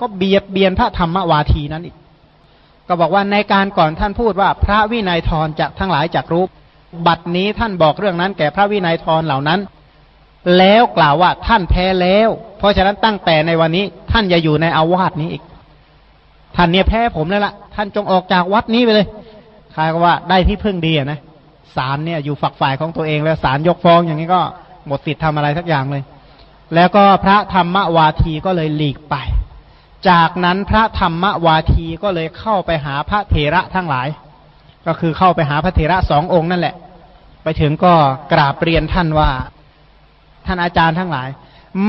ก็เบียดเบียนพระธรรมวาทีนั้นอีกก็บอกว่าในการก่อนท่านพูดว่า พระวินัยทรจากทั้งหลายจากรูป บัดนี้ท่านบอกเรื่องนั้น แก่พระวินัยทรเหล่านั้น แล้วกล่าวว่าท่านแพ้แล้ว เพราะฉะนั้นตั้งแต่ในวันนี้ท่านอย่าอยู่ในอาวาสนี้อีก ท่านเนี่ยแพ้ผมแล้วละ่ะ ท่านจงออกจากวัดนี้ไปเลยคายก็ว่าได้ที่พึ่งดีนะศาลเนี่ยอยู่ฝักฝ่ายของตัวเองแล้วศาลยกฟ้องอย่างนี้ก็หมดสิทธิ์ทำอะไรสักอย่างเลย แล้วก็พระธรรมวาทีก็เลยหลีกไป จากนั้นพระธรรมวาทีก็เลยเข้าไปหาพระเถระทั้งหลาย ก็คือเข้าไปหาพระเถระสององค์นั่นแหละ ไปถึงก็กราบเรียนท่านว่า ท่านอาจารย์ทั้งหลาย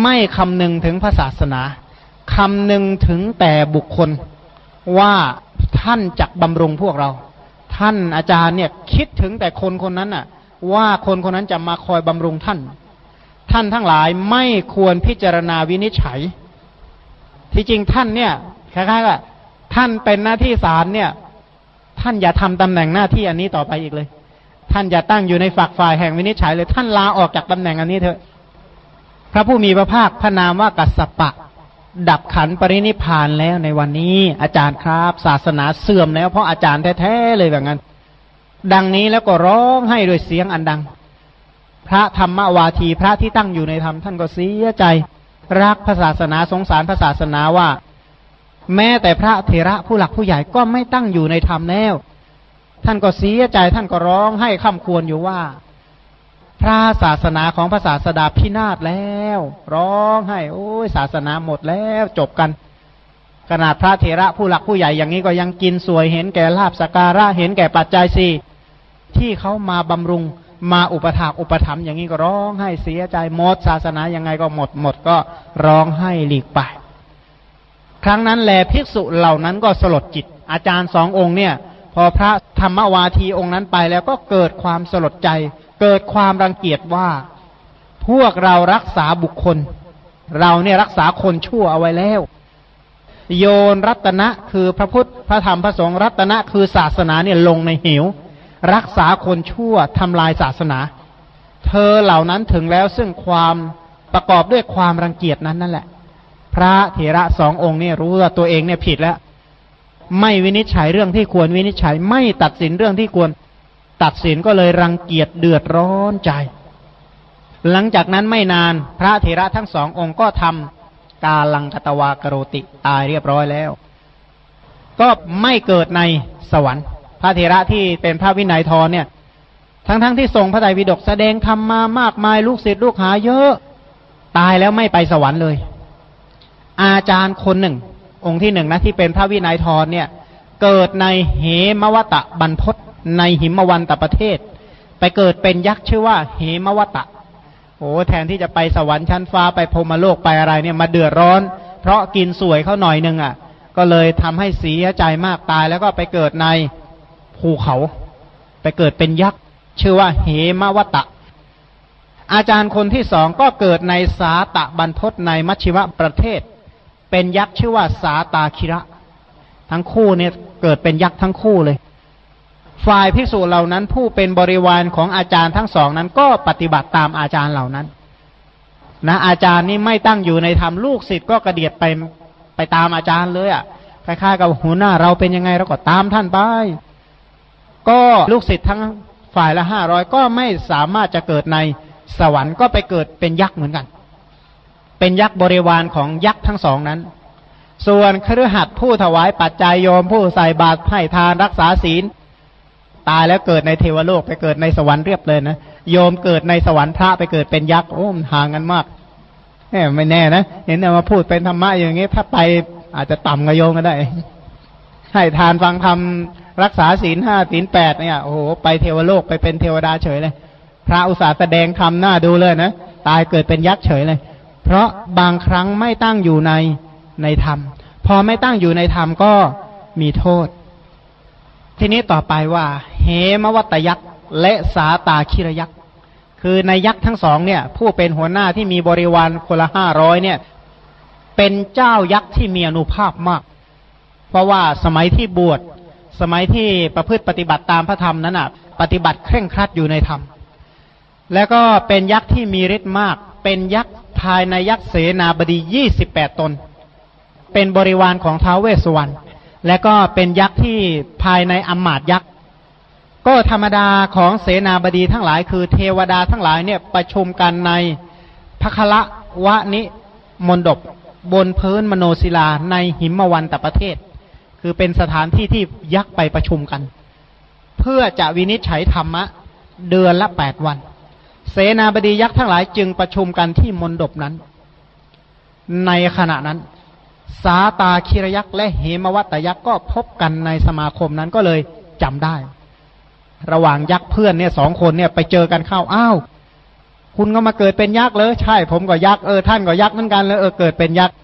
ไม่คำนึงถึงพระศาสนาคำนึงถึงแต่บุคคลว่าท่านจักบำรุงพวกเรา ท่านอาจารย์เนี่ยคิดถึงแต่คนคนนั้นน่ะ ว่าคนคนนั้นจะมาคอยบำรุงท่าน ท่านทั้งหลายไม่ควรพิจารณาวินิจฉัย ที่จริงท่านเนี่ยคล้ายๆกับท่านเป็นหน้าที่ศาลเนี่ย ท่านอย่าทำตำแหน่งหน้าที่อันนี้ต่อไปอีกเลย ท่านอย่าตั้งอยู่ในฝักฝ่ายแห่งวินิจฉัยเลยท่านลาออกจากตำแหน่งอันนี้เถอะ พระผู้มีพระภาคพระนามว่ากัสสปะ ดับขันปรินิพานแล้วในวันนี้ อาจารย์ครับ ศาสนาเสื่อมแล้ว เพราะอาจารย์แท้ๆเลยแบบนั้น ดังนี้แล้วก็ร้องให้ด้วยเสียงอันดัง พระธรรมวาทีพระที่ตั้งอยู่ในธรรมท่านก็เสียใจ รักพระศาสนาสงสารพระศาสนาว่า แม้แต่พระเถระผู้หลักผู้ใหญ่ก็ไม่ตั้งอยู่ในธรรมแล้ว ท่านก็เสียใจท่านก็ร้องให้คำควรอยู่ว่า พระศาสนาของพระศาสดาพินาศแล้ว ร้องให้ โอ้ยศาสนาหมดแล้วจบกันขนาดพระเถระผู้หลักผู้ใหญ่อย่างนี้ก็ยังกินสวยเห็นแก่ลาบสการะเห็นแก่ปัจจัยสี่ที่เขามาบำรุง มาอุปถากอุปถัมภ์อย่างนี้ก็ร้องให้เสียใจหมดศาสนายังไงก็หมดหมดก็ร้องให้หลีกไป ครั้งนั้นแลภิกษุเหล่านั้นก็สลดจิต อาจารย์สององค์เนี่ย พอพระธรรมวาทีองค์นั้นไปแล้วก็เกิดความสลดใจ เกิดความรังเกียจว่า พวกเรารักษาบุคคล เราเนี่ยรักษาคนชั่วเอาไว้แล้ว โยนรัตนะคือพระพุทธพระธรรมพระสงฆ์รัตนะคือศาสนาเนี่ยลงในหิว รักษาคนชั่วทำลายศาสนา เธอเหล่านั้นถึงแล้วซึ่งความประกอบด้วยความรังเกียจนั้นนั่นแหละ พระเถระสององค์เนี่ยรู้ว่าตัวเองเนี่ยผิดแล้ว ไม่วินิจฉัยเรื่องที่ควรวินิจฉัยไม่ตัดสินเรื่องที่ควรตัดสินก็เลยรังเกียจเดือดร้อนใจ หลังจากนั้นไม่นานพระเถระทั้งสององค์ก็ทำกาลังกตวากโรติตายเรียบร้อยแล้ว ก็ไม่เกิดในสวรรค์ พระเถระที่เป็นพระวินัยทรเนี่ย ทั้งๆทที่ทรงพระไตรปิฎกแสดงธรรมมามากมายลูกศิษย์ลูกหาเยอะ ตายแล้วไม่ไปสวรรค์เลย อาจารย์คนหนึ่ง องค์ที่หนึ่งนะที่เป็นพระวินัยทรเนี่ย เกิดในเหมวตะบรรพศในหิมวันตประเทศ ไปเกิดเป็นยักษ์ชื่อว่า เหมวตะโอ้แทนที่จะไปสวรรค์ชั้นฟ้าไปพรมโลกไปอะไรเนี่ยมาเดือดร้อน เพราะกินสวยเขาหน่อยนึงอะ ก็เลยทำให้เสียใจมากตายแล้วก็ไปเกิดใน ภูเขา ไปเกิดเป็นยักษ์ ชื่อว่าเหมวตะ อาจารย์คนที่สองก็เกิดในสาตะบรรพศในมัชชิวะประเทศ เป็นยักษ์ชื่อว่าสาตาคิระ ทั้งคู่เนี่ยเกิดเป็นยักษ์ทั้งคู่เลย ฝ่ายภิกษุเหล่านั้นผู้เป็นบริวารของอาจารย์ทั้งสองนั้นก็ปฏิบัติตามอาจารย์เหล่านั้น นะอาจารย์นี่ไม่ตั้งอยู่ในธรรมลูกศิษย์ก็กระเดียดไปไปตามอาจารย์เลยอะ่ะคล้ายๆกับหัวหน้าเราเป็นยังไงเราก็ตามท่านไป ก็ลูกศิษย์ทั้งฝ่ายละห้าร้อยก็ไม่สามารถจะเกิดในสวรรค์ก็ไปเกิดเป็นยักษ์เหมือนกัน เป็นยักษ์บริวารของยักษ์ทั้งสองนั้น ส่วนครือหัดผู้ถวายปัจจัยโยมผู้ใส่บาตรให้ทานรักษาศีล ตายแล้วเกิดในเทวโลกไปเกิดในสวรรค์เรียบเลยนะโยมเกิดในสวรรค์พระไปเกิดเป็นยักษ์โอ้มห่างกันมากแหมไม่แน่นะเห็นแต่มาพูดเป็นธรรมะอย่างงี้ถ้าไปอาจจะต่ำกับโยมก็ได้ ให้ทานฟังธรรม รักษาศีลห้าศีลแปดเนี่ยโอ้โหไปเทวโลกไปเป็นเทวดาเฉยเลย พระอุตสาห์แสดงธรรมหน้าดูเลยนะ ตายเกิดเป็นยักษ์เฉยเลย เพราะบางครั้งไม่ตั้งอยู่ในในธรรม พอไม่ตั้งอยู่ในธรรมก็มีโทษ ทีนี้ต่อไปว่า เหมวัตยักษ์และสาตาคิรยักษ์คือในยักษ์ทั้งสองเนี่ย ผู้เป็นหัวหน้าที่มีบริวารคนละห้าร้อยเนี่ย เป็นเจ้ายักษ์ที่มีอนุภาพมาก เพราะว่าสมัยที่บวช สมัยที่ประพฤติปฏิบัติตามพระธรรมนั้นอะ ปฏิบัติเคร่งครัดอยู่ในธรรม แล้วก็เป็นยักษ์ที่มีฤทธิ์มาก เป็นยักษ์ภายในยักษ์เสนาบดียี่สิบแปดตน เป็นบริวารของท้าวเวสสวรรณ และก็เป็นยักษ์ที่ภายในอมมาตยักษ์ ก็ธรรมดาของเสนาบดีทั้งหลายคือเทวดาทั้งหลายเนี่ยประชุมกันในพระคละวะนิมนดบบนพื้นมโนศิลาในหิมวันตประเทศ คือเป็นสถานที่ที่ยักษ์ไปประชุมกัน เพื่อจะวินิจฉัยธรรมะ เดือนละแปดวัน เสนาบดียักษ์ทั้งหลายจึงประชุมกันที่มนดบนั้น ในขณะนั้น สาตาคิรยักษ์และเหมวัตยักษ์ก็พบกันในสมาคมนั้นก็เลยจำได้ ระหว่างยักษ์เพื่อนเนี่ยสองคนเนี่ยไปเจอกันเข้าอ้าวคุณก็มาเกิดเป็นยักษ์เลยใช่ผมก็ยักษ์เออท่านก็ยักษ์เหมือนกันเลยเออเกิดเป็นยักษ์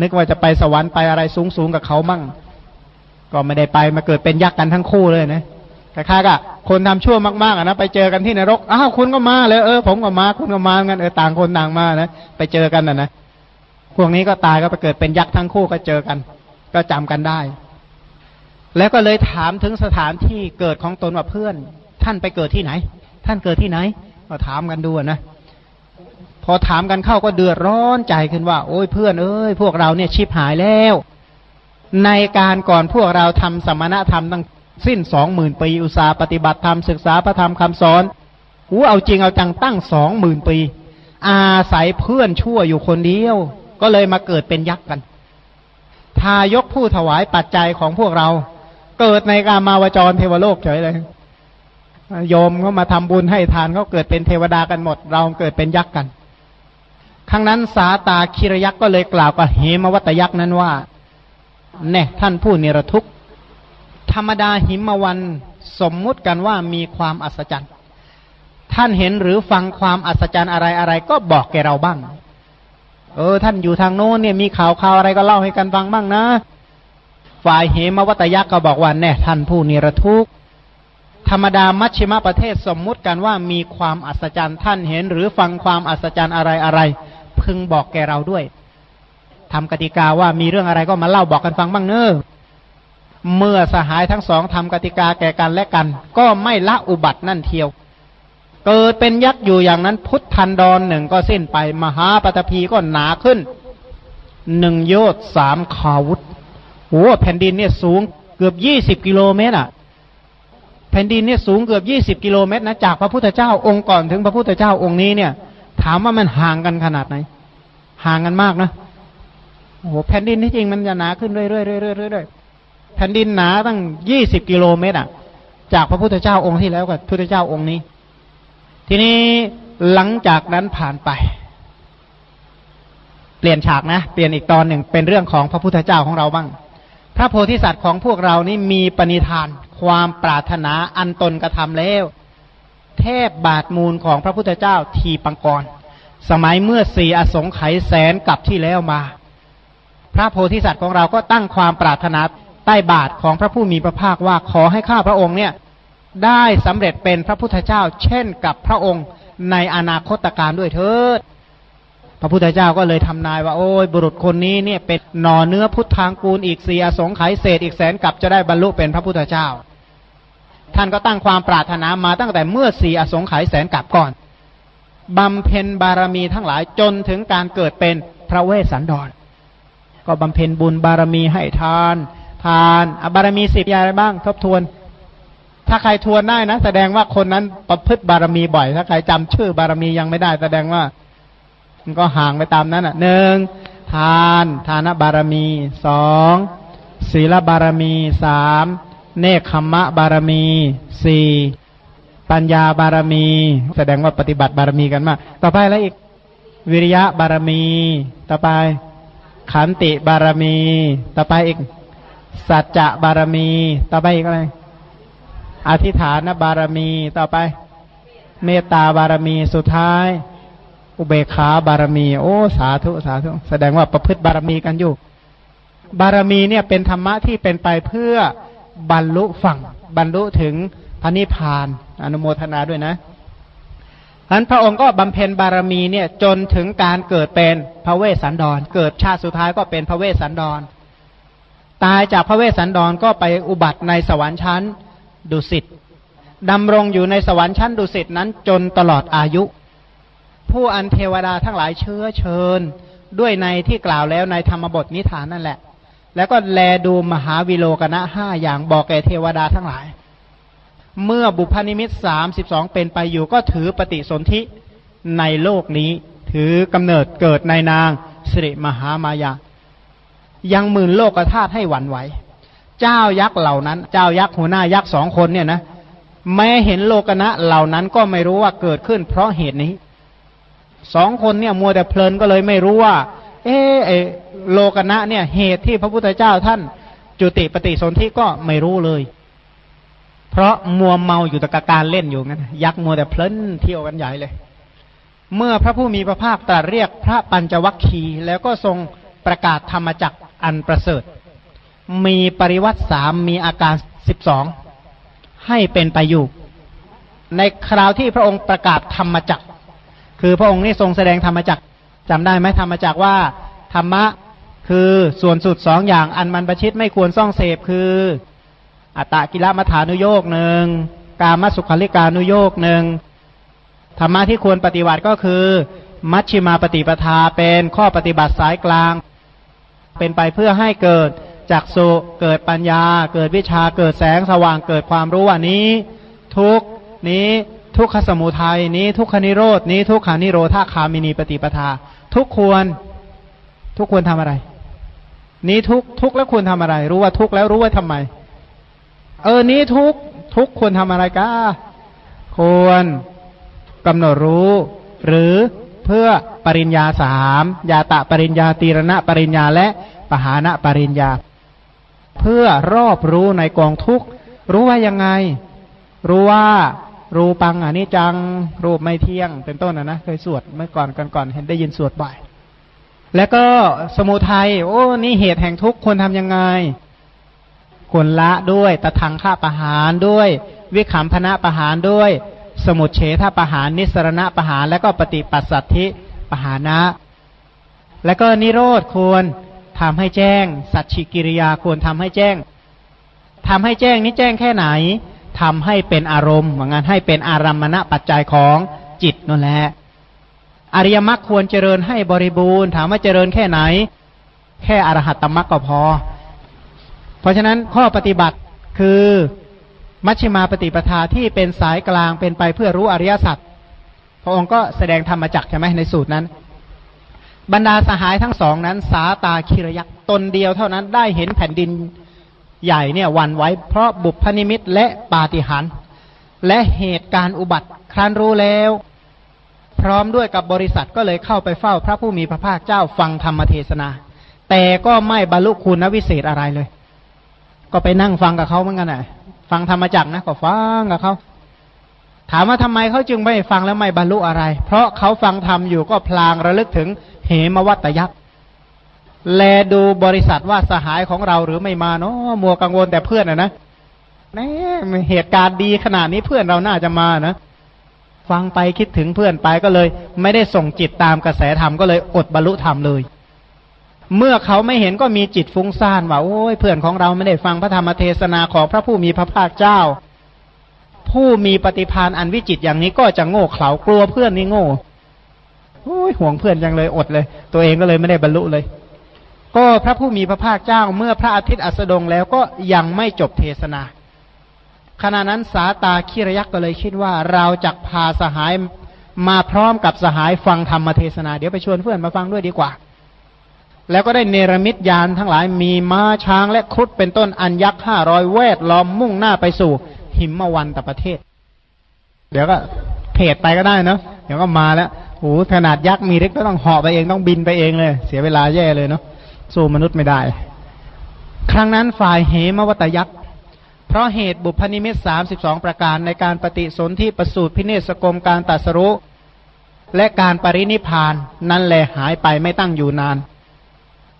นึกว่าจะไปสวรรค์ไปอะไรสูงสูงกับเขามั่ง ก็ไม่ได้ไปมาเกิดเป็นยักษ์กันทั้งคู่เลยนะคล้ายๆกับคนทำชั่วมากๆนะไปเจอกันที่นรกอ้าวคุณก็มาเลยเออผมก็มาคุณก็มากันเออต่างคนต่างมานะไปเจอกันนะนะพวกนี้ก็ตายก็ไปเกิดเป็นยักษ์ทั้งคู่ก็เจอกัน ก็จำกันได้ แล้วก็เลยถามถึงสถานที่เกิดของตนว่าเพื่อน ท่านไปเกิดที่ไหน ท่านเกิดที่ไหน ก็ถามกันดูนะพอถามกันเข้าก็เดือดร้อนใจขึ้นว่า โอ้ยเพื่อนเอ้ยพวกเราเนี่ยชิบหายแล้ว ในการก่อนพวกเราทำสมณธรรมตั้งสิ้นสองหมื่นปี อุตสาปฏิบัติธรรมศึกษาพระธรรมคำสอนหูเอาจริงเอาจังตั้งสองหมื่นปี อาศัยเพื่อนชั่วอยู่คนเดียว ก็เลยมาเกิดเป็นยักษ์กัน ทายกผู้ถวายปัจจัยของพวกเรา เกิดในกามาวจรเทวโลกเฉยเลยโยมเขามาทำบุญให้ทานเขาเกิดเป็นเทวดากันหมด เราเกิดเป็นยักษ์กัน ครั้งนั้นสาตาคิรยักษ์ก็เลยกล่าวกับเหมวัตยักษ์นั้นว่า แน่ท่านผู้นิรทุกข์ ธรรมดาหิมวันสมมุติกันว่ามีความอัศจรรย์ ท่านเห็นหรือฟังความอัศจรรย์อะไรอะไรก็บอกแกเราบ้าง เออ ท่านอยู่ทางโน้นเนี่ยมีข่าวข่าวอะไรก็เล่าให้กันฟังบ้างนะ ฝ่ายเหมวัตยักษ์ก็บอกว่าแน่ท่านผู้นิรทุกข์ธรรมดามัชชิมประเทศสมมุติกันว่ามีความอัศจรรย์ท่านเห็นหรือฟังความอัศจรรย์อะไรอะไรพึงบอกแกเราด้วย ทำกติกาว่ามีเรื่องอะไรก็มาเล่าบอกกันฟังบ้างเนอะเมื่อสหายทั้งสองทำกติกาแก่กันและกัน ก็ไม่ละอุบัตินั่นเทียว เกิดเป็นยักษ์อยู่อย่างนั้น พุทธันดรหนึ่งก็สิ้นไป มหาปฐพีก็หนาขึ้นหนึ่งโยชสามขาวุธโอ้แผ่นดินเนี่ยสูงเกือบยี่สิบกิโลเมตรอะ แผ่นดินเนี่ยสูงเกือบยี่สิบกิโลเมตรนะจากพระพุทธเจ้าองค์ก่อนถึงพระพุทธเจ้าองค์นี้เนี่ย ถามว่ามันห่างกันขนาดไหน ห่างกันมากนะ โอ้โหแผ่นดินที่จริงมันจะหนาขึ้นเรื่อยๆเรื่อยๆเรื่อยๆแผ่นดินหนาตั้งยี่สิบกิโลเมตรอะ จากพระพุทธเจ้าองค์ที่แล้วกับพระพุทธเจ้าองค์นี้ ทีนี้หลังจากนั้นผ่านไป เปลี่ยนฉากนะ เปลี่ยนอีกตอนหนึ่งเป็นเรื่องของพระพุทธเจ้าของเราบ้าง พระโพธิสัตว์ของพวกเรานี่มีปณิธาน ความปรารถนาอันตนกระทำแล้ว เทพบาทมูลของพระพุทธเจ้าทีปังกร สมัยเมื่อสี่อสงไขยแสนกับที่แล้วมา พระโพธิสัตว์ของเราก็ตั้งความปรารถนาใต้บาทของพระผู้มีพระภาคว่าขอให้ข้าพระองค์เนี่ยได้สำเร็จเป็นพระพุทธเจ้า เช่นกับพระองค์ในอนาคตการด้วยเถิด พระพุทธเจ้าก็เลยทำนายว่าโอ้ยบุรุษคนนี้เนี่ยเป็นหน่อเนื้อพุทธางกูลอีกสี่อสงไขยเศษอีกแสนกับจะได้บรรลุเป็นพระพุทธเจ้า ท่านก็ตั้งความปรารถนามาตั้งแต่เมื่อสี่อสงไขยแสนกับก่อนบำเพ็ญบารมีทั้งหลายจนถึงการเกิดเป็นพระเวสสันดร ก็บำเพ็ญบุญบารมีให้ทาน ทานอบารมีสิบอย่างอะไรบ้าง ทบทวน ถ้าใครทวนได้นะ แสดงว่าคนนั้นประพฤติบารมีบ่อย ถ้าใครจำชื่อบารมียังไม่ได้ แสดงว่า มันก็ห่างไปตามนั้นอะหนึ่งทานทานบารมีสองศีลบารมีสามเนคขมะบารมีสี่ปัญญาบารมี แสดงว่าปฏิบัติบารมีกันมาก ต่อไปอะไรอีก วิริยะบารมี ต่อไป ขันติบารมี ต่อไปอีก สัจจะบารมี ต่อไปอีกอะไร อธิฐานบารมี ต่อไป เมตตาบารมี สุดท้าย อุเบกขาบารมี โอ้ สาธุ สาธุ แสดงว่าประพฤติบารมีกันอยู่ บารมีเนี่ยเป็นธรรมะที่เป็นไปเพื่อบรรลุฝั่ง บรรลุถึงพระนิพพาน อนุโมทนาด้วยนะฉะ นั้นพระองค์ก็บำเพ็ญบารมีเนี่ยจนถึงการเกิดเป็นพระเวสสันดร เกิดชาติสุดท้ายก็เป็นพระเวสสันดร ตายจากพระเวสสันดรก็ไปอุบัติในสวรรค์ชั้นดุสิตดำรงอยู่ในสวรรค์ชั้นดุสิตนั้นจนตลอดอายุ ผู้อันเทวดาทั้งหลายเชื้อเชิญ ด้วยในที่กล่าวแล้วในธรรมบทนิทานนั่นแหละ แล้วก็แลดูมหาวิโลกนะห้าอย่างบอกแก่เทวดาทั้งหลาย เมื่อบุพนิมิตสามสิบสองเป็นไปอยู่ก็ถือปฏิสนธิในโลกนี้ ถือกำเนิดเกิดในนางสิริมหามายา ยังหมื่นโลกธาตุให้หวั่นไหว เจ้ายักษ์เหล่านั้น เจ้ายักษ์หัวหน้ายักษ์สองคนเนี่ยนะ แม้เห็นโลกนะเหล่านั้นก็ไม่รู้ว่าเกิดขึ้นเพราะเหตุนี้ สองคนเนี่ยมัวแต่เพลินก็เลยไม่รู้ว่า เออโลกนะเนี่ยเหตุที่พระพุทธเจ้าท่านจุติปฏิสนธิก็ไม่รู้เลย เพราะมัวเมาอยู่แต่กการเล่นอยู่งั้นยักษ์มัวแต่เพลินเที่ยวกันใหญ่เลย เมื่อพระผู้มีพระภาคตรัสเรียกพระปัญจวัคคีย์แล้วก็ทรงประกาศธรรมจักอันประเสริฐ มีปริวัติสามมีอาการสิบสองให้เป็นไปอยู่ ในคราวที่พระองค์ประกาศธรรมจักคือพระองค์นี่ทรงแสดงธรรมจักจำได้ไหมธรรมจักว่า ธรรมะคือส่วนสุดสองอย่างอันมันประชิดไม่ควรซ่องเสพคือ อัตตกิลมัฐานุโยกหนึ่งกามสุขาริกานุโยกหนึ่งธรรมะที่ควรปฏิบัติก็คือ มัชชิมาปฏิปทาเป็นข้อปฏิบัติสายกลาง เป็นไปเพื่อให้เกิดจักสุเกิดปัญญา เกิดวิชาเกิดแสงสว่างเกิดความรู้ว่านี้ ทุกนี้ทุกขสมุทัยนี้ทุกขนิโรดนี้ทุกขานิโรธาคามินีปฏิปทา ทุกควรทุกควรทำอะไร นี้ทุกทุกแล้วควรทำอะไร รู้ว่าทุกแล้วรู้ว่าทำไม เออนี้ทุกทุกควรทำอะไรก้าควรกำหนดรู้ หรือเพื่อปริญญาสามยาตะปริญญาตีรณะปริญญาและปหานะปริญญา เพื่อรอบรู้ในกองทุกรู้ว่ายังไง รู้ว่ารูปังอนิจจัง รูปไม่เที่ยง เป็นต้นนะนะเคยสวดเมื่อก่อนก่อนก่อนเห็นได้ยินสวดบ่อยแล้วก็สมุทัยโอ้นี่เหตุแห่งทุกข์ควรทำยังไง ควรละด้วยตะทางฆ่าประหารด้วย วิขำพนะประหารด้วย สมุเฉทประหารนิสรณะประหารแล้วก็ปฏิปัสสัทธิประหานะ แล้วก็นิโรธควรทำให้แจ้ง สัจฉิกิริยาควรทำให้แจ้งทำให้แจ้งนี้แจ้งแค่ไหนทำให้เป็นอารมณ์เหมือนกันให้เป็นอารัมมณปัจจัยของจิตนั่นแหละอริยมรรคควรเจริญให้บริบูรณ์ ถามว่าเจริญแค่ไหน แค่อรหัตตมรรคก็พอ เพราะฉะนั้นข้อปฏิบัติคือมัชฌิมาปฏิปทาที่เป็นสายกลางเป็นไปเพื่อรู้อริยสัจพระองค์ก็แสดงธรรมจักใช่ไหมในสูตรนั้น บรรดาสหายทั้งสองนั้น สาตาคิรยักตนเดียวเท่านั้นได้เห็นแผ่นดินใหญ่เนี่ยวันไว้ เพราะบุพนิมิตและปาฏิหาริย์และเหตุการณ์อุบัติครั้นรู้แล้ว พร้อมด้วยกับบริษัทก็เลยเข้าไปเฝ้าพระผู้มีพระภาคเจ้าฟังธรรมเทศนา แต่ก็ไม่บรรลุคุณวิเศษอะไรเลย ก็ไปนั่งฟังกับเขาเหมือนกันน่ะ ฟังธรรมจักนะก็ฟังกับเขาถามว่าทำไมเขาจึงไม่ฟังแล้วไม่บรรลุอะไร เพราะเขาฟังธรรมอยู่ก็พลางระลึกถึงเหมวัตยักษ์แลดูบริษัทว่าสหายของเราหรือไม่มาเนาะมัวกังวลแต่เพื่อนอะนะนี่เหตุการณ์ดีขนาดนี้เพื่อนเราน่าจะมานะฟังไปคิดถึงเพื่อนไปก็เลย ไม่ได้ส่งจิตตามกระแสธรรมก็เลยอดบรรลุธรรมเลย เมื่อเขาไม่เห็นก็มีจิตฟุ้งซ่านว่าโอ้ยเพื่อนของเราไม่ได้ฟังพระธรรมเทศนาของพระผู้มีพระภาคเจ้า ผู้มีปฏิพานอันวิจิตอย่างนี้ก็จะโง่เขลากลัวเพื่อนนี่โง่โอ้ยห่วงเพื่อนยังเลยอดเลย ตัวเองก็เลยไม่ได้บรรลุเลย ก็พระผู้มีพระภาคเจ้า เมื่อพระอาทิตย์อัสดงแล้วก็ยังไม่จบเทศนาขณะนั้นสาตาคิรยักษ์ก็เลยคิดว่าเราจะพาสหายมาพร้อมกับสหายฟังธรรมเทศนา เดี๋ยวไปชวนเพื่อนมาฟังด้วยดีกว่า แล้วก็ได้เนรมิตยานทั้งหลายมีม้าช้างและครุฑเป็นต้นอันยักษ์ห้าร้อยเวทล้อมมุ่งหน้าไปสู่ หิมมวันตประเทศ เดี๋ยวก็เพจไปก็ได้เนาะเดี๋ยวก็มาแล้วโอ้ขนาดยักษ์มีเล็กก็ต้องเหาะไปเองต้องบินไปเองเลย เสียเวลาแย่เลยเนาะสู้มนุษย์ไม่ได้ ครั้งนั้นฝ่ายเหมวัตยักษ์เพราะเหตุบุพนิมิตสามสิบสองประการในการปฏิสนธิประสูตรพิเนสกรมการตัดสรุและการปรินิพาน นั้นแหลหายไปไม่ตั้งอยู่นาน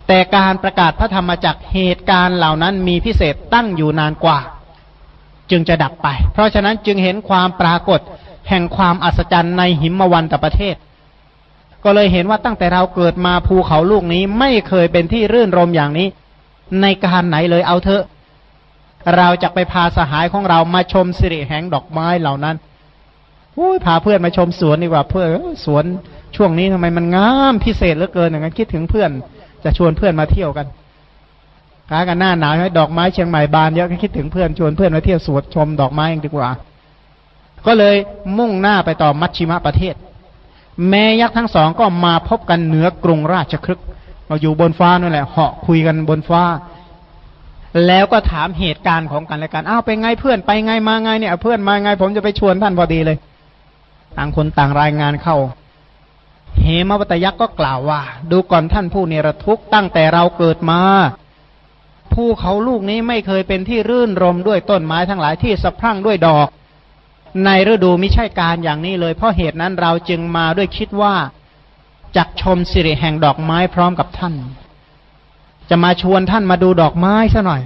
แต่การประกาศพระธรรมจักเหตุการณ์เหล่านั้นมีพิเศษตั้งอยู่นานกว่า จึงจะดับไป เพราะฉะนั้นจึงเห็นความปรากฏแห่งความอัศจรรย์ในหิมวันตประเทศ ก็เลยเห็นว่าตั้งแต่เราเกิดมาภูเขาลูกนี้ไม่เคยเป็นที่รื่นรมอย่างนี้ ในการไหนเลยเอาเถอะ เราจะไปพาสหายของเรามาชมสิริแห่งดอกไม้เหล่านั้นโอ้ยพาเพื่อนมาชมสวนดีกว่าเพื่อนสวนช่วงนี้ทำไมมันงามพิเศษเหลือเกินอย่างนั้นคิดถึงเพื่อน จะชวนเพื่อนมาเที่ยวกันค้ากันหน้าหนาวให้ดอกไม้เชียงใหม่บานเยอะก็คิดถึงเพื่อนชวนเพื่อนมาเที่ยวสวนชมดอกไม้ดีกว่า ก็เลยมุ่งหน้าไปต่อมัชชิมะประเทศ แม่ยักษ์ทั้งสองก็มาพบกันเหนือกรุงราชครึกเราอยู่บนฟ้านั่นแหละเหาะคุยกันบนฟ้า แล้วก็ถามเหตุการณ์ของกันและกันอ้าวไปไงเพื่อนไปไงมาไงเนี่ยเพื่อนมาไงผมจะไปชวนท่านพอดีเลย ต่างคนต่างรายงานเข้า เหมวัตยักษ์ก็กล่าวว่า ดูก่อนท่านผู้เนรทุกข์ตั้งแต่เราเกิดมาภูเขาลูกนี้ไม่เคยเป็นที่รื่นรมด้วยต้นไม้ทั้งหลายที่สะพรั่งด้วยดอก ในฤดูไม่ใช่การอย่างนี้เลย เพราะเหตุนั้นเราจึงมาด้วยคิดว่าจักชมสิริแห่งดอกไม้พร้อมกับท่าน จะมาชวนท่านมาดูดอกไม้ซะหน่อย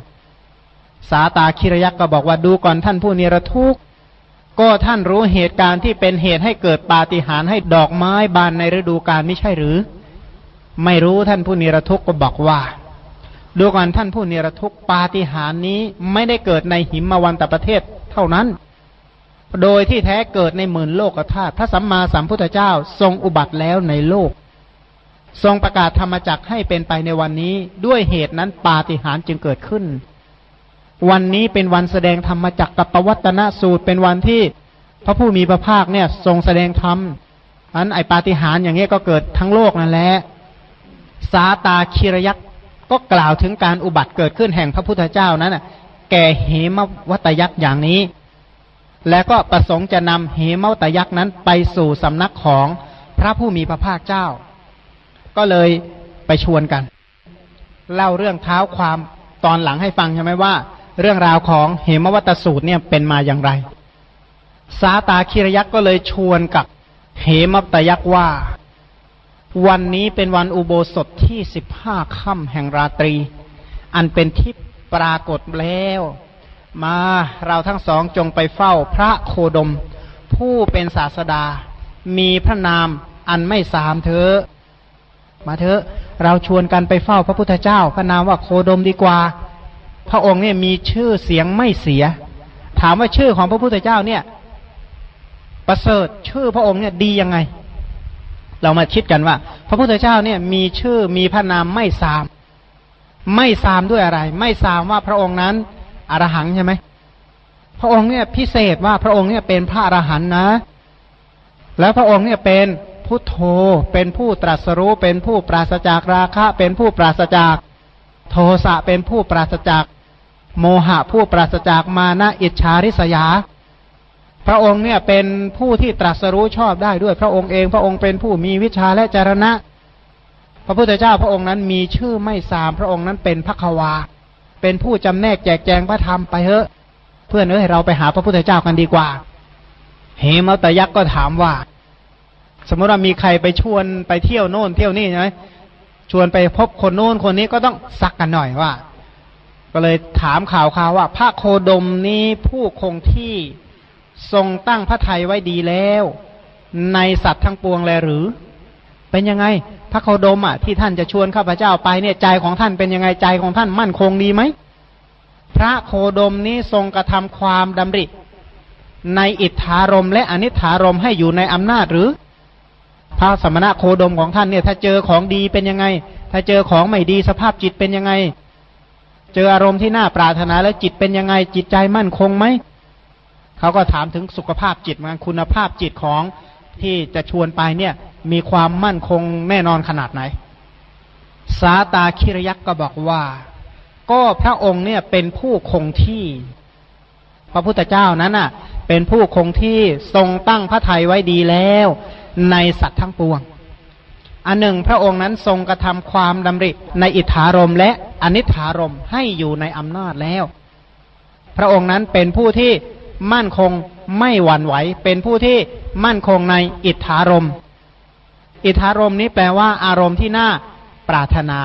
สาตาคิรยักษ์ก็บอกว่าดูก่อนท่านผู้เนรทุกข์ ก็ท่านรู้เหตุการณ์ที่เป็นเหตุให้เกิดปาฏิหาริย์ให้ดอกไม้บานในฤดูกาลไม่ใช่หรือ ไม่รู้ท่านผู้เนรทุกข์ก็บอกว่า ดูก่อนท่านผู้เนรทุกข์ปาฏิหาริย์นี้ไม่ได้เกิดในหิมวันตประเทศเท่านั้น โดยที่แท้เกิดในหมื่นโลกธาตุพระสัมมาสัมพุทธเจ้าทรงอุบัติแล้วในโลก ทรงประกาศธรรมจักให้เป็นไปในวันนี้ด้วยเหตุนั้นปาฏิหาริย์จึงเกิดขึ้น วันนี้เป็นวันแสดงธรรมจักกับปวัตนสูตร เป็นวันที่พระผู้มีพระภาคเนี่ย ทรงแสดงธรรมอันไอปาฏิหาริย์อย่างนี้ยก็เกิดทั้งโลกนั่นแหละสาตาคิรยักษ์ก็กล่าวถึงการอุบัติเกิดขึ้นแห่งพระพุทธเจ้านั้นแก่เหมวัตยักษ์อย่างนี้ และก็ประสงค์จะนำเหมวัตยักษ์นั้นไปสู่สำนักของพระผู้มีพระภาคเจ้า ก็เลยไปชวนกัน เล่าเรื่องเท้าความตอนหลังให้ฟังใช่ไหมว่า เรื่องราวของเหมวัตสูตรเนี่ยเป็นมาอย่างไร สาตาคิรยักษ์ก็เลยชวนกับเหมวัตยักษ์ว่า วันนี้เป็นวันอุโบสถที่สิบห้าค่ำแห่งราตรี อันเป็นทิพปรากฏแล้ว มาเราทั้งสองจงไปเฝ้าพระโคดม ผู้เป็นศาสดา มีพระนามอันไม่สามเถอะมาเถอะ เราชวนกันไปเฝ้าพระพุทธเจ้า พระนามว่าโคดมดีกว่า พระองค์เนี่ยมีชื่อเสียงไม่เสีย ถามว่าชื่อของพระพุทธเจ้าเนี่ย ประเสริฐชื่อพระองค์เนี่ยดียังไง เรามาคิดกันว่า พระพุทธเจ้าเนี่ยมีชื่อมีพระนามไม่สาม ไม่สามด้วยอะไร ไม่สามว่าพระองค์นั้นอรหังใช่ไหมพระองค์เนี่ยพิเศษว่าพระองค์เนี่ยเป็นพระอรหันต์นะ แล้วพระองค์เนี่ยเป็นพุทโธ เป็นผู้ตรัสรู้ เป็นผู้ปราศจากราคะ เป็นผู้ปราศจาก โทสะ เป็นผู้ปราศจาก โมหะผู้ปราศจากมานะอิจฉาริษยา พระองค์เนี่ยเป็นผู้ที่ตรัสรู้ชอบได้ด้วยพระองค์เอง พระองค์เป็นผู้มีวิชาและจารณะ พระพุทธเจ้าพระองค์นั้นมีชื่อไม่สามพระองค์นั้นเป็นพระควา เป็นผู้จำแนกแจกแจงพระธรรมไปเถอะ เพื่อนเอ้ยเราไปหาพระพุทธเจ้ากันดีกว่า เหมตยักษ์ก็ถามว่า สมมติว่ามีใครไปชวนไปเที่ยวโน่นเที่ยวนี่ใช่ไหมชวนไปพบคนโน้นคนนี้ก็ต้องซักกันหน่อยว่า ก็เลยถามข่าวข่าวว่า พระโคดมนี้ผู้คงที่ทรงตั้งพระทัยไว้ดีแล้ว ในสัตว์ทั้งปวงเลยหรือ เป็นยังไง พระโคดมอะที่ท่านจะชวนข้าพเจ้าไปเนี่ยใจของท่านเป็นยังไงใจของท่านมั่นคงดีไหมพระโคดมนี้ทรงกระทำความดำริ ในอิทธารมและอนิธารมให้อยู่ในอำนาจหรือ พระสมณะโคดมของท่านเนี่ย ถ้าเจอของดีเป็นยังไง ถ้าเจอของไม่ดีสภาพจิตเป็นยังไง เจออารมณ์ที่น่าปรารถนาแล้วจิตเป็นยังไงจิตใจมั่นคงไหมเขาก็ถามถึงสุขภาพจิตมันคุณภาพจิตของที่จะชวนไปเนี่ย มีความมั่นคงแน่นอนขนาดไหน สาตาคิรยักษ์ก็บอกว่า ก็พระองค์เนี่ยเป็นผู้คงที่ พระพุทธเจ้านั้นน่ะ เป็นผู้คงที่ทรงตั้งพระทัยไว้ดีแล้ว ในสัตว์ทั้งปวงอันหนึ่งพระองค์นั้นทรงกระทำความดำริในอิทธารมและ อนิธารมให้อยู่ในอำนาจแล้ว พระองค์นั้นเป็นผู้ที่มั่นคงไม่หวั่นไหว เป็นผู้ที่มั่นคงในอิทธารมอิทธารมนี้แปลว่าอารมณ์ที่น่าปรารถนา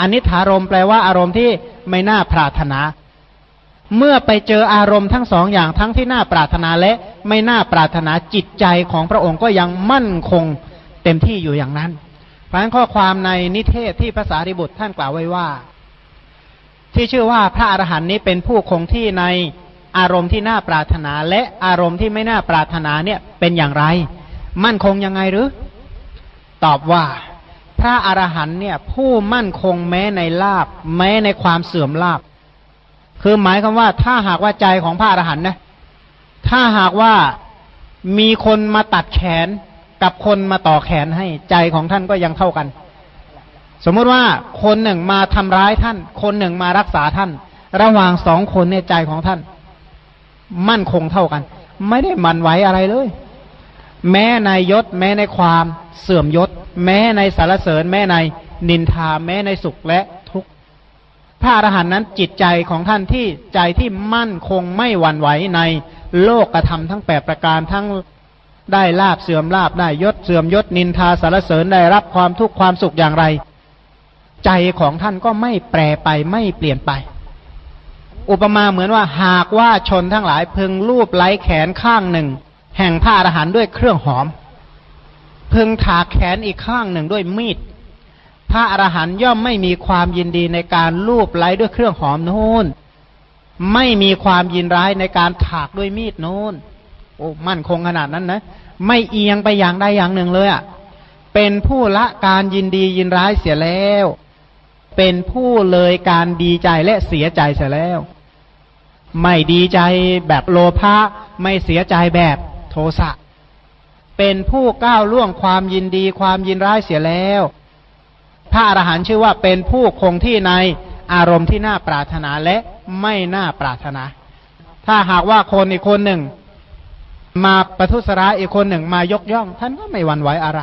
อนิธารมแปลว่าอารมณ์ที่ไม่น่าปรารถนา เมื่อไปเจออารมณ์ทั้งสองอย่างทั้งที่น่าปรารถนาและไม่น่าปรารถนาจิตใจของพระองค์ก็ยังมั่นคงเต็มที่อยู่อย่างนั้นเพราะฉะนั้นข้อความในนิเทศที่ภาษาริบุตรท่านกล่าวไว้ว่า ที่ชื่อว่าพระอรหันต์นี้เป็นผู้คงที่ในอารมณ์ที่น่าปรารถนาและอารมณ์ที่ไม่น่าปรารถนาเนี่ยเป็นอย่างไร มั่นคงยังไงหรือ ตอบว่าพระอรหันต์เนี่ยผู้มั่นคงแม้ในลาบแม้ในความเสื่อมลาบ คือหมายคำว่าถ้าหากว่าใจของพระอรหันต์นะถ้าหากว่ามีคนมาตัดแขนกับคนมาต่อแขนให้ใจของท่านก็ยังเท่ากัน สมมุติว่าคนหนึ่งมาทำร้ายท่าน คนหนึ่งมารักษาท่าน ระหว่างสองคนในใจของท่าน มั่นคงเท่ากัน ไม่ได้มันไหวอะไรเลย แม้ในยศ แม้ในความเสื่อมยศ แม้ในสารเสริญ แม้ในนินทา แม้ในสุขและทุกข์พระอรหันต์นั้นจิตใจของท่านที่ใจที่มั่นคงไม่หวั่นไหวในโลกกระทำทั้งแปดประการทั้งได้ลาบเสื่อมลาบได้ยศเสื่อมยศนินทาสารเสริญได้รับความทุกข์ความสุขอย่างไร ใจของท่านก็ไม่แปรไปไม่เปลี่ยนไป อุปมาเหมือนว่าหากว่าชนทั้งหลายพึงรูปไล้แขนข้างหนึ่ง แห่งผ้าอรหันด้วยเครื่องหอม พึงถากแขนอีกข้างหนึ่งด้วยมีดพระอรหันย่อมไม่มีความยินดีในการลูบไล้ด้วยเครื่องหอมโน้นไม่มีความยินร้ายในการถากด้วยมีดโน้นโอ้มั่นคงขนาดนั้นนะ ไม่เอียงไปอย่างใดอย่างหนึ่งเลยอะ่ะเป็นผู้ละการยินดียินร้ายเสียแล้ว เป็นผู้เลยการดีใจและเสียใจเสียแล้ว ไม่ดีใจแบบโลภะไม่เสียใจแบบโทสะเป็นผู้ก้าวล่วงความยินดีความยินร้ายเสียแล้ว พระอรหันต์ชื่อว่าเป็นผู้คงที่ในอารมณ์ที่น่าปรารถนาและไม่น่าปรารถนา ถ้าหากว่าคนอีกคนหนึ่ง มาประทุษร้ายอีกคนหนึ่งมายกย่อง ท่านก็ไม่หวั่นไหวอะไร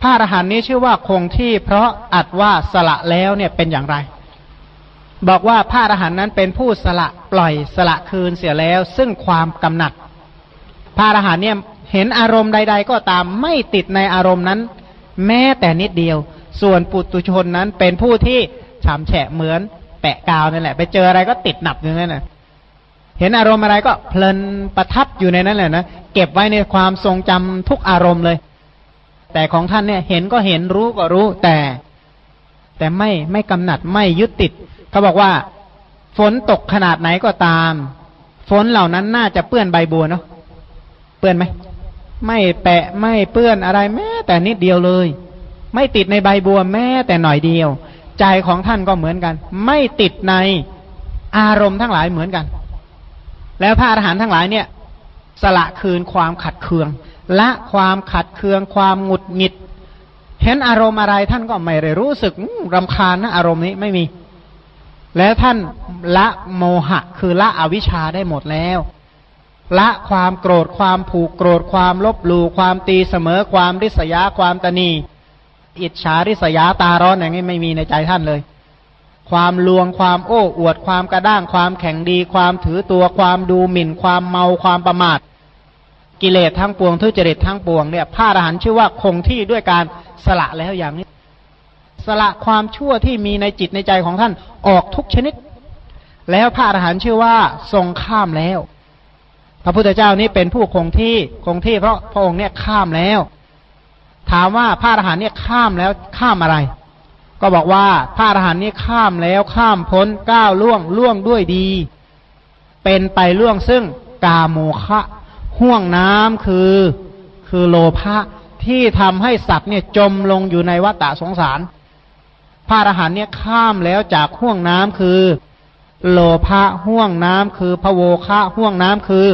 พระอรหันต์นี้ชื่อว่าคงที่เพราะอัดว่าสละแล้วเนี่ยเป็นอย่างไร บอกว่าพระอรหันต์นั้นเป็นผู้สละปล่อยสละคืนเสียแล้ว ซึ่งความกำหนัด พระอรหันต์เนี่ยเห็นอารมณ์ใด ๆ ก็ตามไม่ติดในอารมณ์นั้น แม้แต่นิดเดียว ส่วนปุตุชนนั้นเป็นผู้ที่ฉามแฉะเหมือน แปะกาวนั่นแหละ ไปเจออะไรก็ติดหนับอย่างนั้นนะเห็นอารมณ์อะไรก็เพลินประทับอยู่ในนั้นแหละนะเก็บไว้ในความทรงจำทุกอารมณ์เลย แต่ของท่านเนี่ยเห็นก็เห็นรู้ก็รู้แต่ แต่ไม่ไม่กำหนัดไม่ยึดติดเขาบอกว่า ฝนตกขนาดไหนก็ตาม ฝนเหล่านั้นน่าจะเปื้อนใบบัวเนาะเปื้อนไหมไม่แปะไม่เปื้อนอะไรแม้แต่นิดเดียวเลย ไม่ติดในใบบัวแม้แต่หน่อยเดียว ใจของท่านก็เหมือนกัน ไม่ติดในอารมณ์ทั้งหลายเหมือนกัน แล้วพระอรหันต์ทั้งหลายเนี่ย สละคืนความขัดเคือง ละความขัดเคืองความหงุดหงิด เห็นอารมณ์อะไรท่านก็ไม่ได้รู้สึกรำคาญนะอารมณ์นี้ไม่มี แล้วท่านละโมหะ คือละอวิชชาได้หมดแล้ว ละความโกรธความผูกโกรธความลบหลู่ความตีเสมอความริษยาความตนีอิจฉาริษยาตาร้อนอย่างนี้ไม่มีในใจท่านเลย ความลวงความโอ้อวดความกระด้างความแข็งดี ความถือตัวความดูหมิ่น ความเมาความประมาท กิเลสทั้งปวงทุจริตทั้งปวงเนี่ยพระอรหันต์ชื่อว่าคงที่ด้วยการสละแล้วอย่างนี้ สละความชั่วที่มีในจิตในใจของท่านออกทุกชนิด แล้วพระอรหันต์ชื่อว่าทรงข้ามแล้ว พระพุทธเจ้านี้เป็นผู้คงที่คงที่เพราะพระองค์เนี่ยข้ามแล้ว ถามว่าพระอรหันต์เนี่ยข้ามแล้วข้ามอะไร ก็บอกว่าพระอรหันต์นี้ข้ามแล้วข้ามพ้นก้าวล่วงล่วงด้วยดี เป็นไปล่วงซึ่งกาโมคะ ห่วงน้ำคือคือโลภะที่ทำให้สัตว์เนี่ยจมลงอยู่ในวัฏฏะสงสาร พระอรหันต์เนี่ยข้ามแล้วจากห่วงน้ำคือ โลภะห่วงน้ำคือพโวคะห่วงน้ำคือ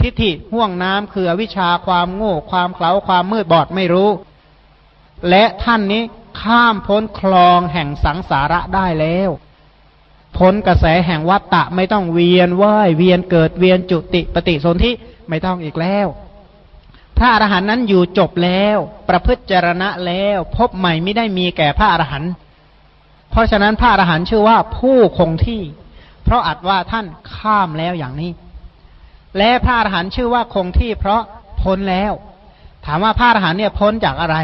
ทิฏฐิห่วงน้ำคืออวิชชาความโง่ความเขลาความมืดบอดไม่รู้ และท่านนี้ข้ามพ้นคลองแห่งสังสาระได้แล้วพ้นกระแสแห่งวัฏฏะไม่ต้องเวียนว่ายเวียนเกิดเวียนจุติปฏิสนธิ ไม่ต้องอีกแล้ว พระอรหันต์นั้นอยู่จบแล้ว ประพฤติจรณะแล้ว พบใหม่ไม่ได้มีแก่พระอรหันต์เพราะฉะนั้นพระอรหันต์ชื่อว่าผู้คงที่ เพราะอัดว่าท่านข้ามแล้วอย่างนี้ และพระอรหันต์ชื่อว่าคงที่ เพราะพ้นแล้ว ถามว่าพระอรหันต์เนี่ยพ้นจากอะไร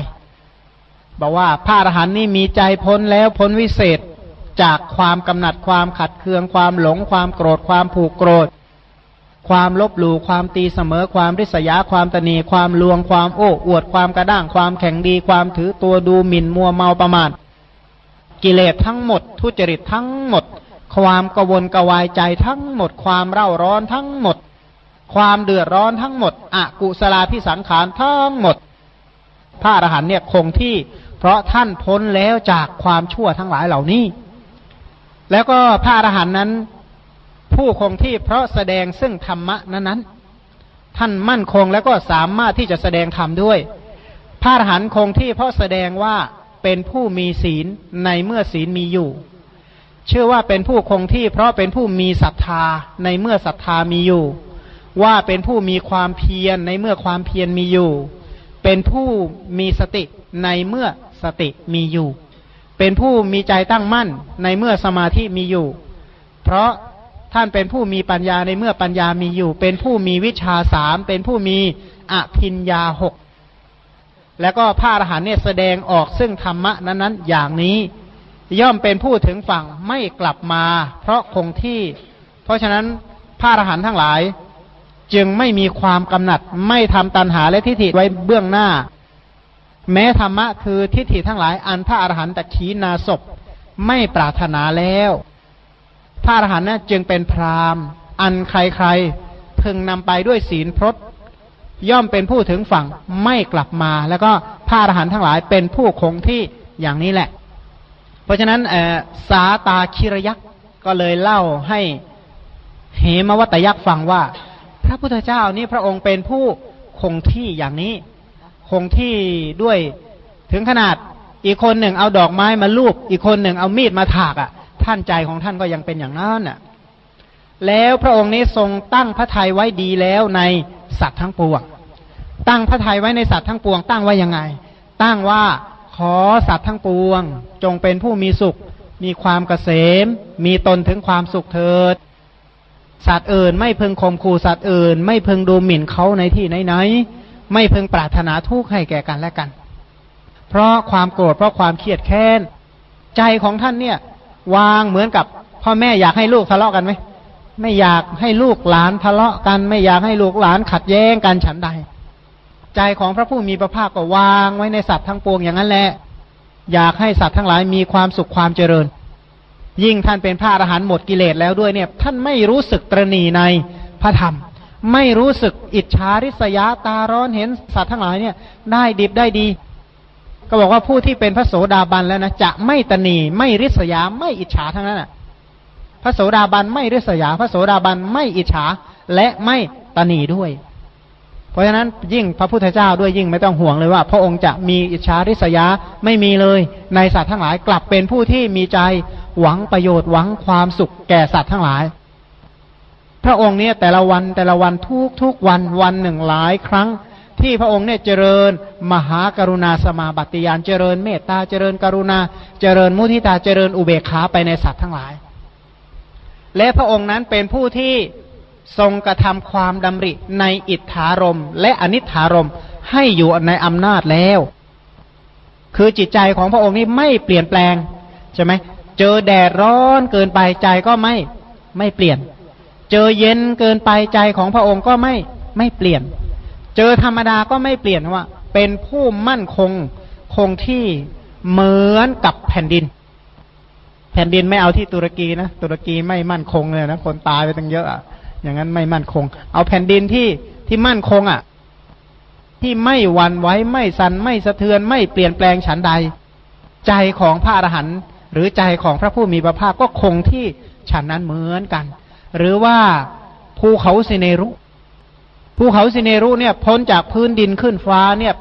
บอกว่าพระอรหันต์นี่มีใจพ้นแล้วพ้นวิเศษจากความกำหนัดความขัดเคืองความหลงความโกรธความผูกโกรธ ความลบหลู่ความตีเสมอ ความริษยาความตนีความลวงความโอ้อวดความกระด้างความแข็งดี ความถือตัวดูหมิ่นมัวเมาประมาทกิเลสทั้งหมด ทุจริตทั้งหมด ความกวนกวายใจทั้งหมด ความเร่าร้อนทั้งหมด ความเดือดร้อนทั้งหมดอกุศลาพิสังขารทั้งหมดพระอรหันเนี่ยคงที่ เพราะท่านพ้นแล้วจากความชั่วทั้งหลายเหล่านี้ แล้วก็พระอรหันนั้น ผู้คงที่เพราะแสดงซึ่งธรรมะนั้นนั้นท่านมั่นคงแล้วก็สามารถที่จะแสดงธรรมด้วย พระอรหันต์คงที่เพราะแสดงว่าเป็นผู้มีศีลในเมื่อศีลมีอยู่เชื่อว่าเป็นผู้คงที่เพราะเป็นผู้มีศรัทธาในเมื่อศรัทธามีอยู่ ว่าเป็นผู้มีความเพียรในเมื่อความเพียรมีอยู่ เป็นผู้มีสติในเมื่อสติมีอยู่ เป็นผู้มีใจตั้งมั่นในเมื่อสมาธิมีอยู่ เพราะ ท่านเป็นผู้มีปัญญาในเมื่อปัญญามีอยู่ เป็นผู้มีวิชาสามเป็นผู้มีอภิญญาหกแล้วก็พระอรหันต์เนี่ยแสดงออกซึ่งธรรมะนั้นๆ อย่างนี้ ย่อมเป็นผู้ถึงฝั่งไม่กลับมา เพราะคงที่ เพราะฉะนั้นพระอรหันต์ทั้งหลาย จึงไม่มีความกำหนัด ไม่ทำตันหาและทิฏฐิไว้เบื้องหน้า แม้ธรรมะคือทิฏฐิทั้งหลายอันพระอรหันต์ตะขีนาศพไม่ปรารถนาแล้ว พระอรหันต์นะจึงเป็นพรามอันใครๆพึงนำไปด้วยศีลพรตย่อมเป็นผู้ถึงฝั่งไม่กลับมา แล้วก็พระอรหันต์ทั้งหลายเป็นผู้คงที่อย่างนี้แหละ เพราะฉะนั้นสาตาคิรยักษ์ก็เลยเล่าให้เหมวัตยักษ์ฟังว่า พระพุทธเจ้านี่พระองค์เป็นผู้คงที่อย่างนี้ คงที่ด้วยถึงขนาดอีกคนหนึ่งเอาดอกไม้มาลูบอีกคนหนึ่งเอามีดมาถากอะ่ะ ท่านใจของท่านก็ยังเป็นอย่างนั้นน่ะ แล้วพระองค์นี้ทรงตั้งพระทัยไว้ดีแล้วในสัตว์ทั้งปวง ตั้งพระทัยไว้ในสัตว์ทั้งปวง ตั้งไว้ยังไง ตั้งว่าขอสัตว์ทั้งปวง จงเป็นผู้มีสุข มีความเกษม มีตนถึงความสุขเถิด สัตว์อื่นไม่พึงข่มขู่สัตว์อื่น ไม่พึงดูหมิ่นเขาในที่ไหนๆ ไม่พึงปรารถนาทุกข์ให้แก่กันและกัน เพราะความโกรธ เพราะความเครียดแค้น ใจของท่านเนี่ย วางเหมือนกับ พ่อแม่อยากให้ลูกทะเลาะกันไหมไม่อยากให้ลูกหลานทะเลาะกัน ไม่อยากให้ลูกหลานขัดแย้งกันฉันใด ใจของพระผู้มีพระภาคก็วางไว้ในสัตว์ทั้งปวงอย่างนั้นแหละอยากให้สัตว์ทั้งหลายมีความสุขความเจริญ ยิ่งท่านเป็นพระอรหันต์หมดกิเลสแล้วด้วยเนี่ย ท่านไม่รู้สึกตรณีในพระธรรม ไม่รู้สึกอิจฉาริษยาตาร้อนเห็นสัตว์ทั้งหลายเนี่ย ได้ดิบได้ดี ก็บอกว่าผู้ที่เป็นพระโสดาบันแล้วนะจะไม่ตนีไม่ริษยาไม่อิจฉาทั้งนั้นอะพระโสดาบันไม่ริษยา พระโสดาบันไม่อิจฉาและไม่ตนีด้วย เพราะฉะนั้นยิ่งพระพุทธเจ้าด้วยยิ่งไม่ต้องห่วงเลยว่า พระองค์จะมีอิจฉาริษยาไม่มีเลย ในสัตว์ทั้งหลายกลับเป็นผู้ที่มีใจหวังประโยชน์หวังความสุขแก่สัตว์ทั้งหลาย พระองค์เนี่ยแต่ละวันแต่ละวันทุกทุกวันวันหนึ่งหลายครั้ง ที่พระองค์เนี่ยเจริญมหากรุณาสมาบัติยานเจริญเมตตาเจริญกรุณา เจริญมุทิตาเจริญอุเบกขาไปในสัตว์ทั้งหลาย และพระองค์นั้นเป็นผู้ที่ทรงกระทำความดำริในอิทธารมและอนิธารมให้อยู่ในอำนาจแล้ว คือจิตใจของพระองค์นี้ไม่เปลี่ยนแปลงใช่ไหมเจอแดดร้อนเกินไปใจก็ไม่ไม่เปลี่ยน เจอเย็นเกินไปใจของพระองค์ก็ไม่ไม่เปลี่ยน เจอธรรมดาก็ไม่เปลี่ยนว่า เป็นผู้มั่นคงคงที่เหมือนกับแผ่นดิน แผ่นดินไม่เอาที่ตุรกีนะตุรกีไม่มั่นคงเลยนะคนตายไปตั้งเยอะอะอย่างนั้นไม่มั่นคง เอาแผ่นดินที่ที่มั่นคงอะ ที่ไม่วันไหวไม่สันไม่สะเทือนไม่เปลี่ยนแปลงฉันใด ใจของพระอรหันต์หรือใจของพระผู้มีพระภาคก็คงที่ฉันนั้นเหมือนกัน หรือว่าภูเขาสิเนรุ ภูเขาสิเนรุเนี่ยพ้นจากพื้นดินขึ้นฟ้าเนี่ย